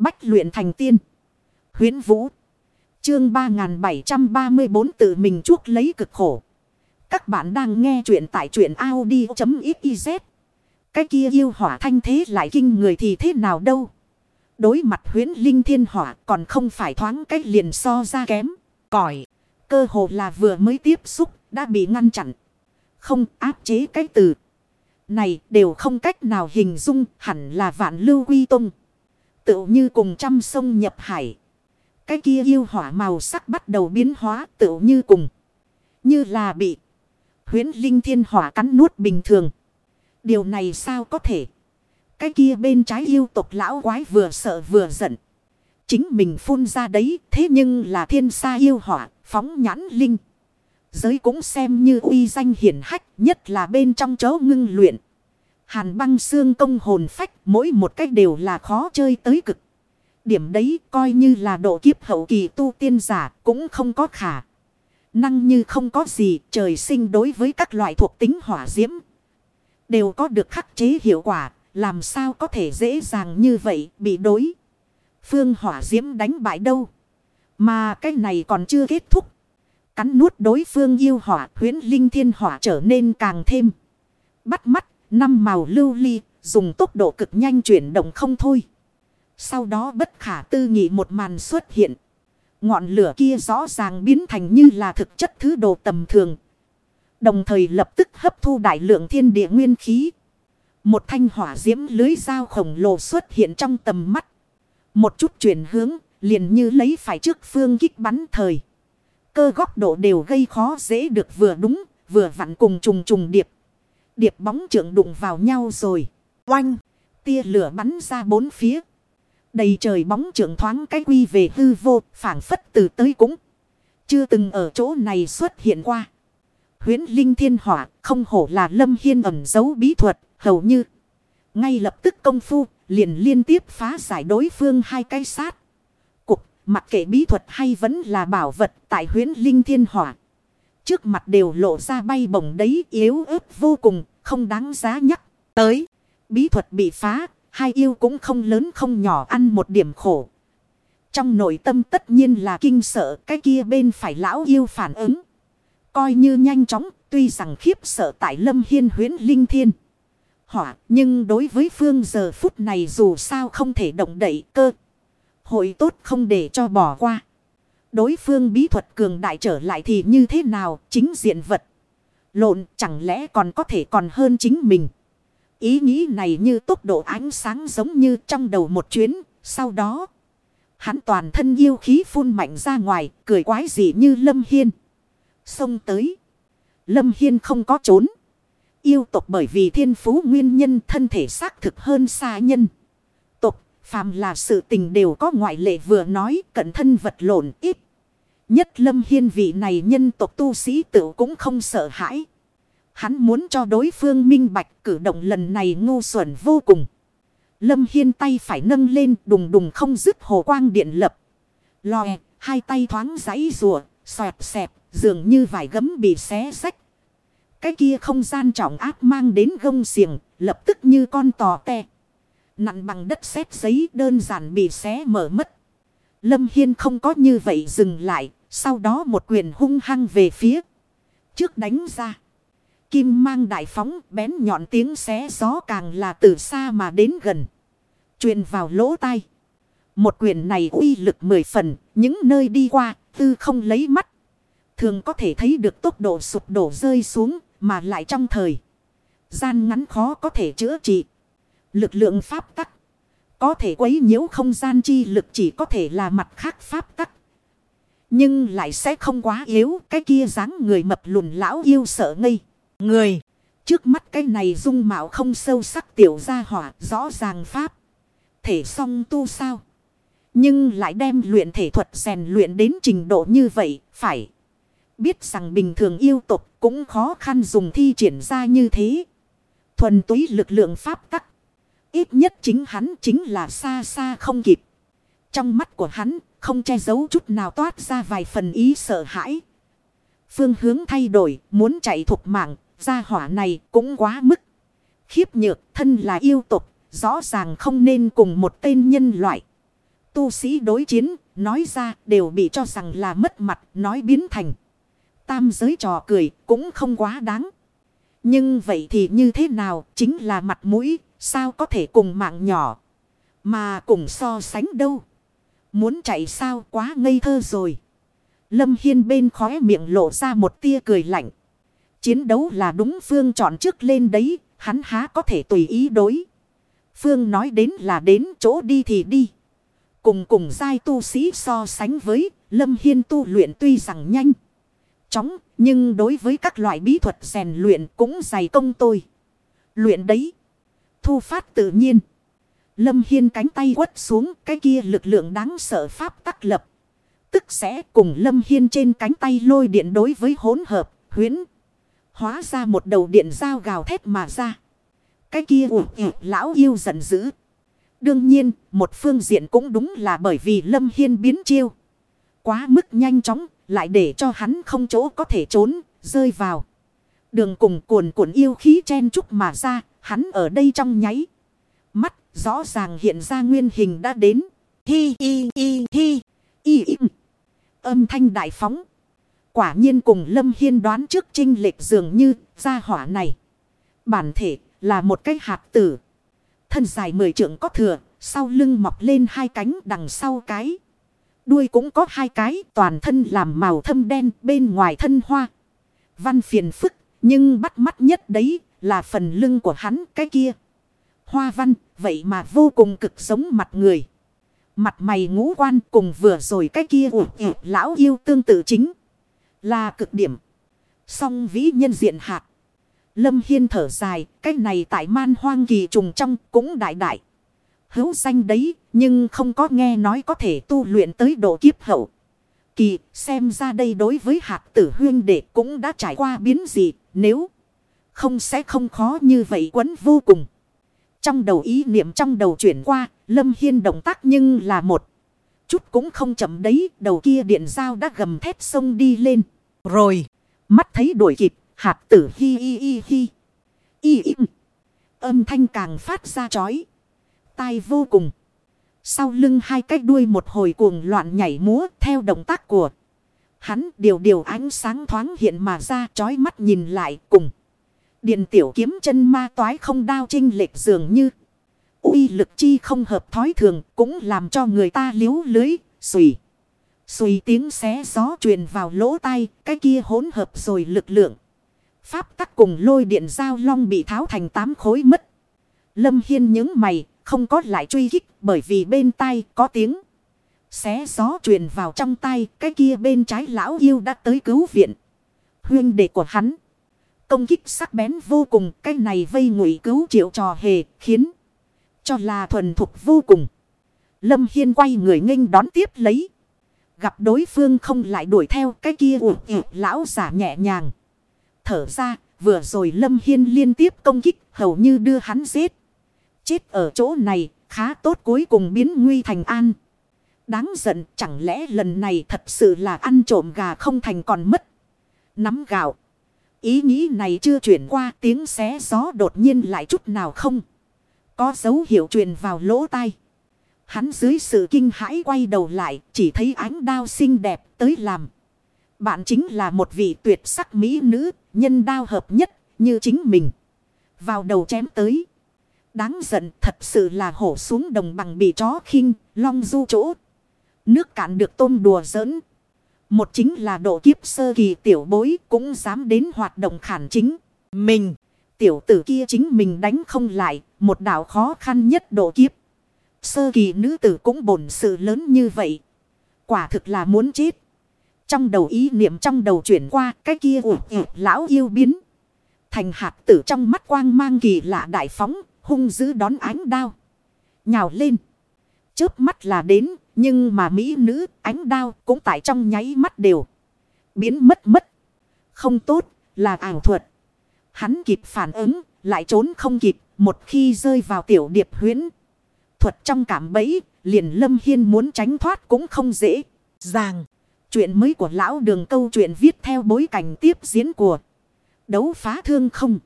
Bách luyện thành tiên. Huyến Vũ. Chương 3734 tự mình chuốc lấy cực khổ. Các bạn đang nghe truyện tại truyện Audi.xyz. Cái kia yêu hỏa thanh thế lại kinh người thì thế nào đâu. Đối mặt huyến linh thiên hỏa còn không phải thoáng cách liền so ra kém. Còi. Cơ hồ là vừa mới tiếp xúc, đã bị ngăn chặn. Không áp chế cái từ. Này, đều không cách nào hình dung, hẳn là vạn lưu quy tung. Tự như cùng trăm sông nhập hải. Cái kia yêu hỏa màu sắc bắt đầu biến hóa tự như cùng. Như là bị huyến linh thiên hỏa cắn nuốt bình thường. Điều này sao có thể? Cái kia bên trái yêu tộc lão quái vừa sợ vừa giận. Chính mình phun ra đấy, thế nhưng là thiên sa yêu hỏa, phóng nhãn linh. Giới cũng xem như uy danh hiển hách, nhất là bên trong chỗ ngưng luyện. Hàn băng xương công hồn phách, mỗi một cách đều là khó chơi tới cực. Điểm đấy coi như là độ kiếp hậu kỳ tu tiên giả cũng không có khả. Năng như không có gì trời sinh đối với các loại thuộc tính hỏa diễm. Đều có được khắc chế hiệu quả. Làm sao có thể dễ dàng như vậy bị đối. Phương hỏa diễm đánh bại đâu. Mà cái này còn chưa kết thúc. Cắn nuốt đối phương yêu hỏa huyến linh thiên hỏa trở nên càng thêm. Bắt mắt Năm màu lưu ly, dùng tốc độ cực nhanh chuyển động không thôi. Sau đó bất khả tư nghị một màn xuất hiện. Ngọn lửa kia rõ ràng biến thành như là thực chất thứ đồ tầm thường. Đồng thời lập tức hấp thu đại lượng thiên địa nguyên khí. Một thanh hỏa diễm lưới dao khổng lồ xuất hiện trong tầm mắt. Một chút chuyển hướng, liền như lấy phải trước phương kích bắn thời. Cơ góc độ đều gây khó dễ được vừa đúng, vừa vặn cùng trùng trùng điệp điệp bóng trượng đụng vào nhau rồi. Oanh! Tia lửa bắn ra bốn phía. Đầy trời bóng trượng thoáng cái quy về hư vô, phản phất từ tới cũng. Chưa từng ở chỗ này xuất hiện qua. Huyến Linh Thiên Hỏa không hổ là lâm hiên ẩn giấu bí thuật, hầu như. Ngay lập tức công phu, liền liên tiếp phá giải đối phương hai cái sát. Cục, mặc kệ bí thuật hay vẫn là bảo vật tại huyến Linh Thiên Hỏa. Trước mặt đều lộ ra bay bổng đấy yếu ớt vô cùng, không đáng giá nhắc. Tới, bí thuật bị phá, hai yêu cũng không lớn không nhỏ ăn một điểm khổ. Trong nội tâm tất nhiên là kinh sợ cái kia bên phải lão yêu phản ứng. Coi như nhanh chóng, tuy rằng khiếp sợ tại lâm hiên huyến linh thiên. Hỏa, nhưng đối với phương giờ phút này dù sao không thể động đậy cơ. Hội tốt không để cho bỏ qua. Đối phương bí thuật cường đại trở lại thì như thế nào chính diện vật. Lộn, chẳng lẽ còn có thể còn hơn chính mình. Ý nghĩ này như tốc độ ánh sáng giống như trong đầu một chuyến. Sau đó, hắn toàn thân yêu khí phun mạnh ra ngoài, cười quái dị như Lâm Hiên. Xông tới. Lâm Hiên không có trốn. Yêu tộc bởi vì thiên phú nguyên nhân, thân thể xác thực hơn xa nhân. Tộc, phàm là sự tình đều có ngoại lệ vừa nói, cận thân vật lộn, ít. Nhất lâm hiên vị này nhân tộc tu sĩ tự cũng không sợ hãi. Hắn muốn cho đối phương minh bạch cử động lần này ngu xuẩn vô cùng. Lâm hiên tay phải nâng lên đùng đùng không dứt hồ quang điện lập. Lòe, hai tay thoáng giấy rùa, xoẹt xẹp, dường như vải gấm bị xé sách. Cái kia không gian trọng áp mang đến gông xiềng, lập tức như con tò te. Nặn bằng đất sét giấy đơn giản bị xé mở mất. Lâm Hiên không có như vậy dừng lại, sau đó một quyền hung hăng về phía. Trước đánh ra. Kim mang đại phóng bén nhọn tiếng xé gió càng là từ xa mà đến gần. Truyền vào lỗ tai. Một quyền này uy lực mười phần. Những nơi đi qua, tư không lấy mắt. Thường có thể thấy được tốc độ sụp đổ rơi xuống. Mà lại trong thời. Gian ngắn khó có thể chữa trị. Lực lượng pháp tắc. Có thể quấy nhiễu không gian chi lực chỉ có thể là mặt khác pháp tắc. Nhưng lại sẽ không quá yếu. Cái kia dáng người mập lùn lão yêu sợ ngây. Người. Trước mắt cái này dung mạo không sâu sắc tiểu gia hỏa. Rõ ràng pháp. Thể song tu sao. Nhưng lại đem luyện thể thuật rèn luyện đến trình độ như vậy. Phải. Biết rằng bình thường yêu tục cũng khó khăn dùng thi triển ra như thế. Thuần túy lực lượng pháp tắc. Ít nhất chính hắn chính là xa xa không kịp. Trong mắt của hắn không che giấu chút nào toát ra vài phần ý sợ hãi. Phương hướng thay đổi, muốn chạy thuộc mạng, gia hỏa này cũng quá mức. Khiếp nhược, thân là yêu tục, rõ ràng không nên cùng một tên nhân loại. tu sĩ đối chiến, nói ra đều bị cho rằng là mất mặt, nói biến thành. Tam giới trò cười cũng không quá đáng. Nhưng vậy thì như thế nào, chính là mặt mũi, sao có thể cùng mạng nhỏ, mà cùng so sánh đâu. Muốn chạy sao quá ngây thơ rồi. Lâm Hiên bên khóe miệng lộ ra một tia cười lạnh. Chiến đấu là đúng phương chọn trước lên đấy, hắn há có thể tùy ý đối. Phương nói đến là đến chỗ đi thì đi. Cùng cùng giai tu sĩ so sánh với Lâm Hiên tu luyện tuy rằng nhanh. Chóng nhưng đối với các loại bí thuật rèn luyện cũng dày công tôi. Luyện đấy. Thu phát tự nhiên. Lâm Hiên cánh tay quất xuống cái kia lực lượng đáng sợ pháp tắc lập. Tức sẽ cùng Lâm Hiên trên cánh tay lôi điện đối với hỗn hợp, huyến. Hóa ra một đầu điện dao gào thét mà ra. Cái kia ủ lão yêu giận dữ. Đương nhiên, một phương diện cũng đúng là bởi vì Lâm Hiên biến chiêu. Quá mức nhanh chóng, lại để cho hắn không chỗ có thể trốn, rơi vào. Đường cùng cuồn cuộn yêu khí chen chúc mà ra, hắn ở đây trong nháy. Mắt, rõ ràng hiện ra nguyên hình đã đến. Hi hi hi hi, y im. Âm thanh đại phóng. Quả nhiên cùng Lâm Hiên đoán trước trinh lệch dường như ra hỏa này. Bản thể là một cái hạt tử. Thân dài mười trượng có thừa, sau lưng mọc lên hai cánh đằng sau cái. Đuôi cũng có hai cái, toàn thân làm màu thâm đen bên ngoài thân hoa. Văn phiền phức, nhưng bắt mắt nhất đấy là phần lưng của hắn cái kia. Hoa văn, vậy mà vô cùng cực giống mặt người. Mặt mày ngũ quan cùng vừa rồi cái kia ủ lão yêu tương tự chính. Là cực điểm. Song vĩ nhân diện hạt. Lâm Hiên thở dài, cái này tại man hoang kỳ trùng trong cũng đại đại. Hữu danh đấy, nhưng không có nghe nói có thể tu luyện tới độ kiếp hậu. Kỳ, xem ra đây đối với hạt tử huyên đệ cũng đã trải qua biến gì, nếu không sẽ không khó như vậy quấn vô cùng. Trong đầu ý niệm trong đầu chuyển qua, Lâm Hiên động tác nhưng là một. Chút cũng không chậm đấy, đầu kia điện dao đã gầm thét sông đi lên. Rồi, mắt thấy đuổi kịp, hạt tử hi hi hi hi. Y im. Âm thanh càng phát ra chói. Tai vô cùng. Sau lưng hai cái đuôi một hồi cuồng loạn nhảy múa theo động tác của. Hắn điều điều ánh sáng thoáng hiện mà ra chói mắt nhìn lại cùng. Điện tiểu kiếm chân ma toái không đao trinh lệch dường như. uy lực chi không hợp thói thường cũng làm cho người ta liếu lưới, xùy. Xùy tiếng xé gió truyền vào lỗ tai, cái kia hỗn hợp rồi lực lượng. Pháp tắc cùng lôi điện giao long bị tháo thành tám khối mất. Lâm Hiên những mày, không có lại truy kích bởi vì bên tai có tiếng. Xé gió truyền vào trong tay, cái kia bên trái lão yêu đã tới cứu viện. Huyên đệ của hắn. Công kích sắc bén vô cùng, cái này vây ngụy cứu triệu trò hề, khiến cho là thuần thục vô cùng. Lâm Hiên quay người nghênh đón tiếp lấy. Gặp đối phương không lại đuổi theo cái kia ủ lão giả nhẹ nhàng. Thở ra, vừa rồi Lâm Hiên liên tiếp công kích hầu như đưa hắn giết. Chết ở chỗ này, khá tốt cuối cùng biến nguy thành an. Đáng giận, chẳng lẽ lần này thật sự là ăn trộm gà không thành còn mất. Nắm gạo. Ý nghĩ này chưa chuyển qua tiếng xé gió đột nhiên lại chút nào không. Có dấu hiệu truyền vào lỗ tai. Hắn dưới sự kinh hãi quay đầu lại chỉ thấy ánh đao xinh đẹp tới làm. Bạn chính là một vị tuyệt sắc mỹ nữ, nhân đao hợp nhất như chính mình. Vào đầu chém tới. Đáng giận thật sự là hổ xuống đồng bằng bị chó khinh, long du chỗ. Nước cạn được tôm đùa giỡn. Một chính là độ kiếp sơ kỳ tiểu bối cũng dám đến hoạt động khản chính. Mình, tiểu tử kia chính mình đánh không lại, một đạo khó khăn nhất độ kiếp. Sơ kỳ nữ tử cũng bổn sự lớn như vậy. Quả thực là muốn chết. Trong đầu ý niệm trong đầu chuyển qua cái kia ủ lão yêu biến. Thành hạt tử trong mắt quang mang kỳ lạ đại phóng, hung dữ đón ánh đao. Nhào lên. Chớp mắt là đến, nhưng mà mỹ nữ ánh đao cũng tại trong nháy mắt đều. Biến mất mất. Không tốt, là ảo thuật. Hắn kịp phản ứng, lại trốn không kịp, một khi rơi vào tiểu điệp huyến. Thuật trong cảm bẫy, liền lâm hiên muốn tránh thoát cũng không dễ. Ràng. Chuyện mới của lão đường câu chuyện viết theo bối cảnh tiếp diễn của đấu phá thương không.